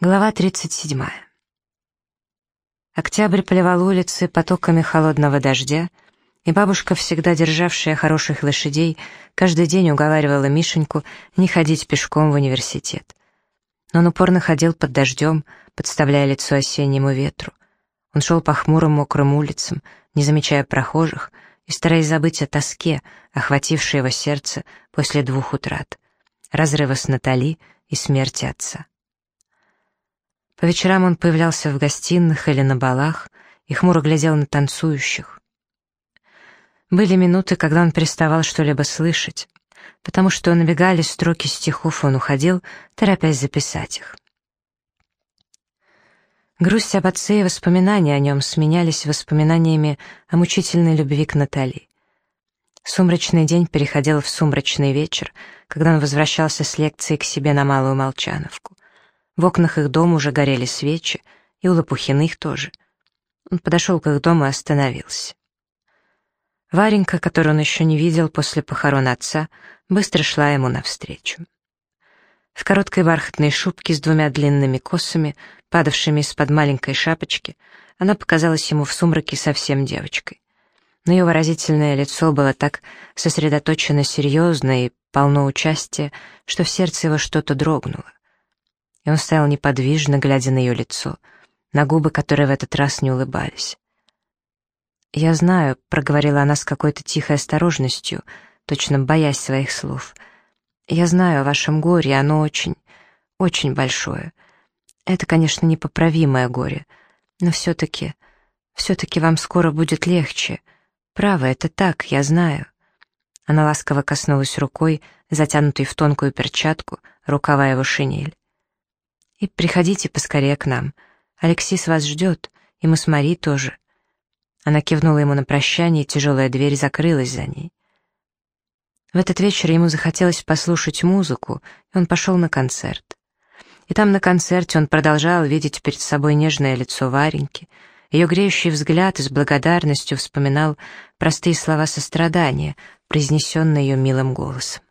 Глава 37. Октябрь поливал улицы потоками холодного дождя, и бабушка, всегда державшая хороших лошадей, каждый день уговаривала Мишеньку не ходить пешком в университет. Но он упорно ходил под дождем, подставляя лицо осеннему ветру. Он шел по хмурым мокрым улицам, не замечая прохожих и стараясь забыть о тоске, охватившей его сердце после двух утрат — разрыва с Натали и смерти отца. По вечерам он появлялся в гостиных или на балах и хмуро глядел на танцующих. Были минуты, когда он переставал что-либо слышать, потому что набегали строки стихов, он уходил, торопясь записать их. Грусть об отце и воспоминания о нем сменялись воспоминаниями о мучительной любви к Натали. Сумрачный день переходил в сумрачный вечер, когда он возвращался с лекции к себе на Малую Молчановку. В окнах их дома уже горели свечи, и у Лопухиных тоже. Он подошел к их дому и остановился. Варенька, которую он еще не видел после похорон отца, быстро шла ему навстречу. В короткой бархатной шубке с двумя длинными косами, падавшими из-под маленькой шапочки, она показалась ему в сумраке совсем девочкой. Но ее выразительное лицо было так сосредоточено серьезно и полно участия, что в сердце его что-то дрогнуло и он стоял неподвижно, глядя на ее лицо, на губы, которые в этот раз не улыбались. «Я знаю», — проговорила она с какой-то тихой осторожностью, точно боясь своих слов. «Я знаю о вашем горе, оно очень, очень большое. Это, конечно, непоправимое горе, но все-таки, все-таки вам скоро будет легче. Право, это так, я знаю». Она ласково коснулась рукой, затянутой в тонкую перчатку, рукава его шинель. И приходите поскорее к нам. Алексис вас ждет, и мы с Мари тоже». Она кивнула ему на прощание, и тяжелая дверь закрылась за ней. В этот вечер ему захотелось послушать музыку, и он пошел на концерт. И там на концерте он продолжал видеть перед собой нежное лицо Вареньки, ее греющий взгляд и с благодарностью вспоминал простые слова сострадания, произнесенные ее милым голосом.